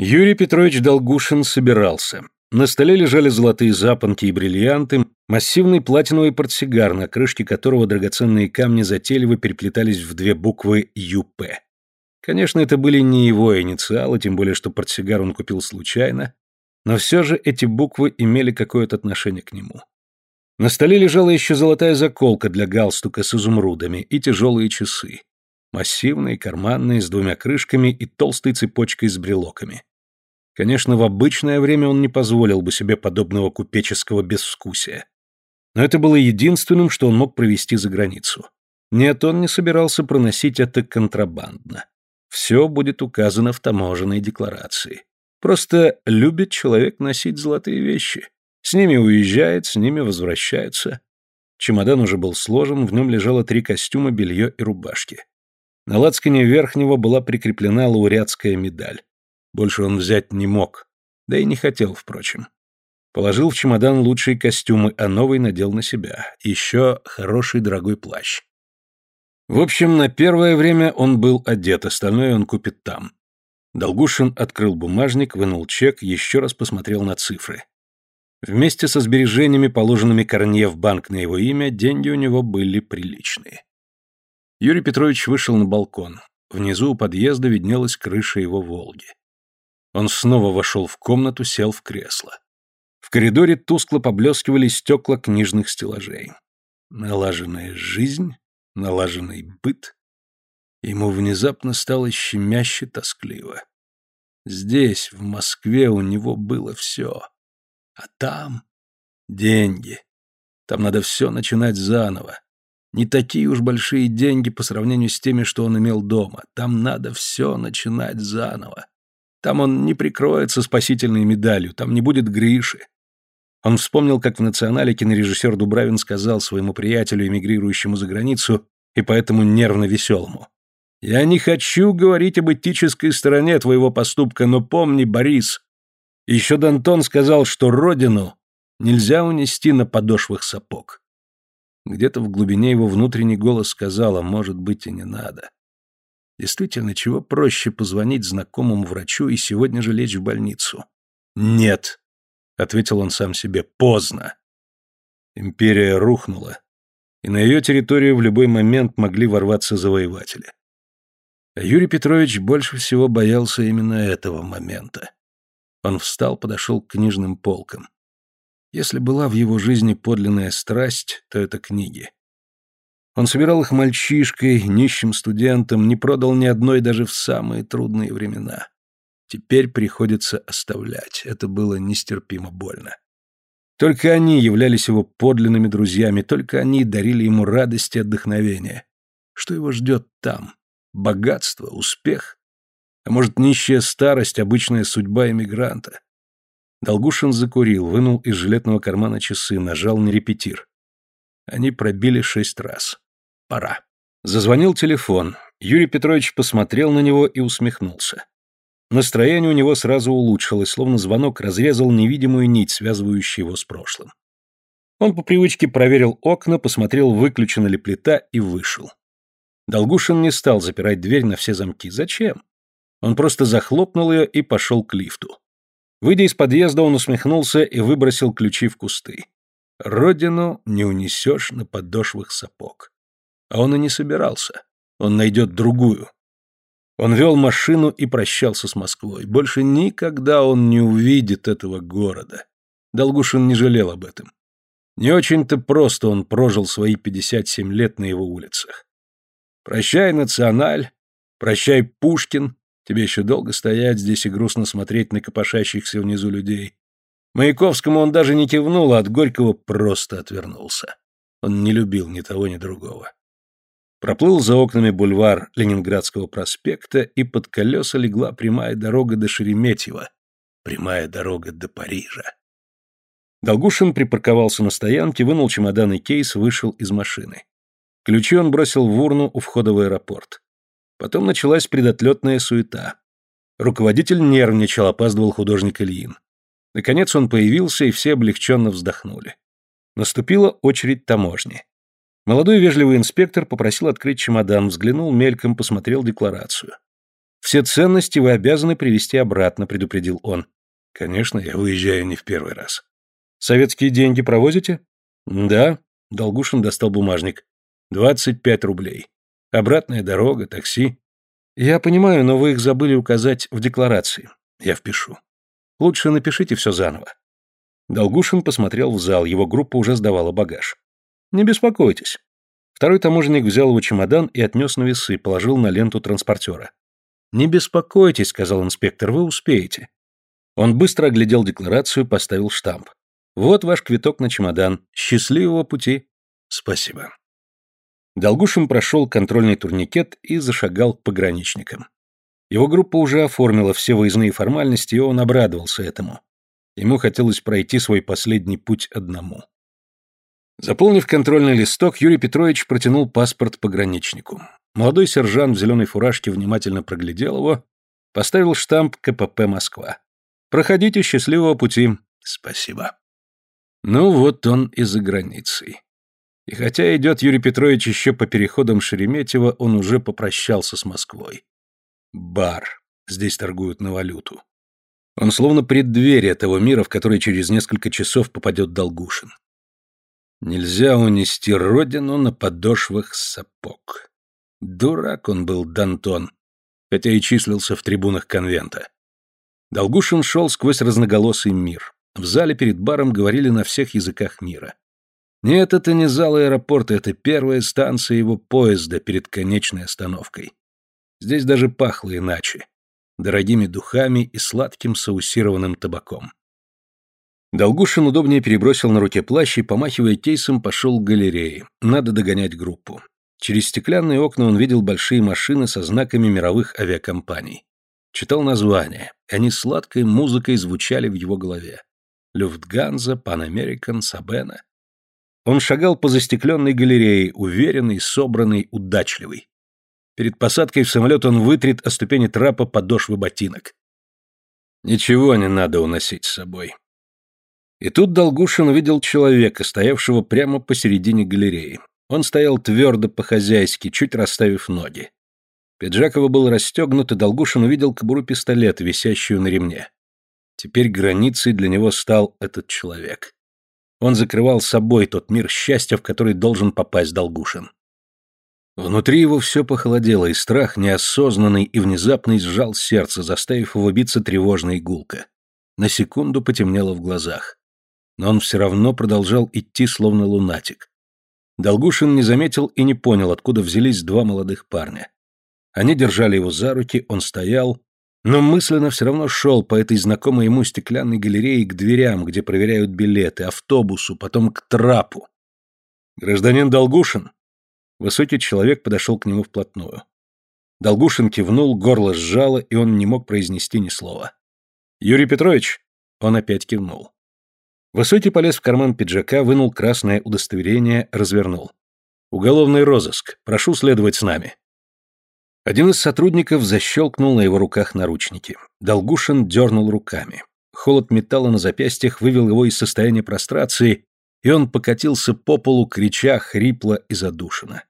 Юрий Петрович Долгушин собирался. На столе лежали золотые запонки и бриллианты, массивный платиновый портсигар, на крышке которого драгоценные камни затейливо переплетались в две буквы «ЮП». Конечно, это были не его инициалы, тем более, что портсигар он купил случайно, но все же эти буквы имели какое-то отношение к нему. На столе лежала еще золотая заколка для галстука с изумрудами и тяжелые часы. Массивные, карманные, с двумя крышками и толстой цепочкой с брелоками. Конечно, в обычное время он не позволил бы себе подобного купеческого безвкусия. Но это было единственным, что он мог провести за границу. Нет, он не собирался проносить это контрабандно. Все будет указано в таможенной декларации. Просто любит человек носить золотые вещи. С ними уезжает, с ними возвращается. Чемодан уже был сложен, в нем лежало три костюма, белье и рубашки. На лацкане верхнего была прикреплена лауреатская медаль. Больше он взять не мог. Да и не хотел, впрочем. Положил в чемодан лучшие костюмы, а новый надел на себя. Еще хороший дорогой плащ. В общем, на первое время он был одет, остальное он купит там. Долгушин открыл бумажник, вынул чек, еще раз посмотрел на цифры. Вместе со сбережениями, положенными Корнье в банк на его имя, деньги у него были приличные. Юрий Петрович вышел на балкон. Внизу у подъезда виднелась крыша его «Волги». Он снова вошел в комнату, сел в кресло. В коридоре тускло поблескивали стекла книжных стеллажей. Налаженная жизнь, налаженный быт. Ему внезапно стало щемяще тоскливо. Здесь, в Москве, у него было все. А там деньги. Там надо все начинать заново. Не такие уж большие деньги по сравнению с теми, что он имел дома. Там надо все начинать заново. Там он не прикроется спасительной медалью, там не будет Гриши. Он вспомнил, как в «Национале» кинорежиссер Дубравин сказал своему приятелю, эмигрирующему за границу, и поэтому нервно веселому. «Я не хочу говорить об этической стороне твоего поступка, но помни, Борис, еще Дантон сказал, что родину нельзя унести на подошвах сапог». Где-то в глубине его внутренний голос сказал, а может быть и не надо. Действительно, чего проще позвонить знакомому врачу и сегодня же лечь в больницу? Нет, ответил он сам себе, поздно. Империя рухнула, и на ее территорию в любой момент могли ворваться завоеватели. А Юрий Петрович больше всего боялся именно этого момента. Он встал, подошел к книжным полкам. Если была в его жизни подлинная страсть, то это книги. Он собирал их мальчишкой, нищим студентом, не продал ни одной даже в самые трудные времена. Теперь приходится оставлять. Это было нестерпимо больно. Только они являлись его подлинными друзьями, только они дарили ему радость и отдохновение. Что его ждет там? Богатство, успех? А может, нищая старость, обычная судьба эмигранта? Долгушин закурил, вынул из жилетного кармана часы, нажал на репетир. Они пробили шесть раз. Пора. Зазвонил телефон. Юрий Петрович посмотрел на него и усмехнулся. Настроение у него сразу улучшилось, словно звонок разрезал невидимую нить, связывающую его с прошлым. Он по привычке проверил окна, посмотрел, выключена ли плита, и вышел. Долгушин не стал запирать дверь на все замки. Зачем? Он просто захлопнул ее и пошел к лифту. Выйдя из подъезда, он усмехнулся и выбросил ключи в кусты. Родину не унесешь на подошвах сапог. А он и не собирался. Он найдет другую. Он вел машину и прощался с Москвой. Больше никогда он не увидит этого города. Долгушин не жалел об этом. Не очень-то просто он прожил свои 57 лет на его улицах. Прощай, Националь, прощай, Пушкин, тебе еще долго стоять здесь и грустно смотреть на копошащихся внизу людей. Маяковскому он даже не кивнул, а от Горького просто отвернулся. Он не любил ни того, ни другого. Проплыл за окнами бульвар Ленинградского проспекта, и под колеса легла прямая дорога до Шереметьева, прямая дорога до Парижа. Долгушин припарковался на стоянке, вынул чемодан и кейс, вышел из машины. Ключи он бросил в урну у входа в аэропорт. Потом началась предотлетная суета. Руководитель нервничал, опаздывал художник Ильин. Наконец он появился, и все облегченно вздохнули. Наступила очередь таможни. Молодой вежливый инспектор попросил открыть чемодан, взглянул мельком, посмотрел декларацию. Все ценности вы обязаны привезти обратно, предупредил он. Конечно, я выезжаю не в первый раз. Советские деньги провозите? Да. Долгушин достал бумажник. Двадцать пять рублей. Обратная дорога, такси. Я понимаю, но вы их забыли указать в декларации. Я впишу. Лучше напишите все заново. Долгушин посмотрел в зал, его группа уже сдавала багаж. Не беспокойтесь. Второй таможенник взял его чемодан и отнес на весы, положил на ленту транспортера. «Не беспокойтесь», — сказал инспектор, — «вы успеете». Он быстро оглядел декларацию, поставил штамп. «Вот ваш квиток на чемодан. Счастливого пути». «Спасибо». Долгушин прошел контрольный турникет и зашагал к пограничникам. Его группа уже оформила все выездные формальности, и он обрадовался этому. Ему хотелось пройти свой последний путь одному. Заполнив контрольный листок, Юрий Петрович протянул паспорт пограничнику. Молодой сержант в зеленой фуражке внимательно проглядел его, поставил штамп КПП «Москва». «Проходите счастливого пути». «Спасибо». Ну вот он и за границей. И хотя идет Юрий Петрович еще по переходам Шереметьево, он уже попрощался с Москвой. Бар. Здесь торгуют на валюту. Он словно преддверие того мира, в который через несколько часов попадет Долгушин. Нельзя унести родину на подошвах сапог. Дурак он был, Дантон, хотя и числился в трибунах конвента. Долгушин шел сквозь разноголосый мир. В зале перед баром говорили на всех языках мира. Нет, это не зал аэропорта, это первая станция его поезда перед конечной остановкой. Здесь даже пахло иначе. Дорогими духами и сладким саусированным табаком. Долгушин удобнее перебросил на руке плащ и, помахивая кейсом, пошел к галерее. Надо догонять группу. Через стеклянные окна он видел большие машины со знаками мировых авиакомпаний. Читал названия, они сладкой музыкой звучали в его голове. Люфтганза, Пан Американ, Сабена. Он шагал по застекленной галерее, уверенный, собранный, удачливый. Перед посадкой в самолет он вытрет о ступени трапа подошвы ботинок. Ничего не надо уносить с собой. И тут Долгушин увидел человека, стоявшего прямо посередине галереи. Он стоял твердо по-хозяйски, чуть расставив ноги. Пиджак его был расстегнут, и Долгушин увидел кобуру пистолета, висящую на ремне. Теперь границей для него стал этот человек. Он закрывал собой тот мир счастья, в который должен попасть Долгушин. Внутри его все похолодело, и страх, неосознанный и внезапный, сжал сердце, заставив его биться тревожно игулка. На секунду потемнело в глазах. Но он все равно продолжал идти, словно лунатик. Долгушин не заметил и не понял, откуда взялись два молодых парня. Они держали его за руки, он стоял, но мысленно все равно шел по этой знакомой ему стеклянной галерее к дверям, где проверяют билеты, автобусу, потом к трапу. «Гражданин Долгушин?» Высокий человек подошел к нему вплотную. Долгушин кивнул, горло сжало, и он не мог произнести ни слова. «Юрий Петрович?» Он опять кивнул. Высокий полез в карман пиджака, вынул красное удостоверение, развернул. «Уголовный розыск. Прошу следовать с нами». Один из сотрудников защелкнул на его руках наручники. Долгушин дернул руками. Холод металла на запястьях вывел его из состояния прострации, и он покатился по полу, крича хрипло и задушенно.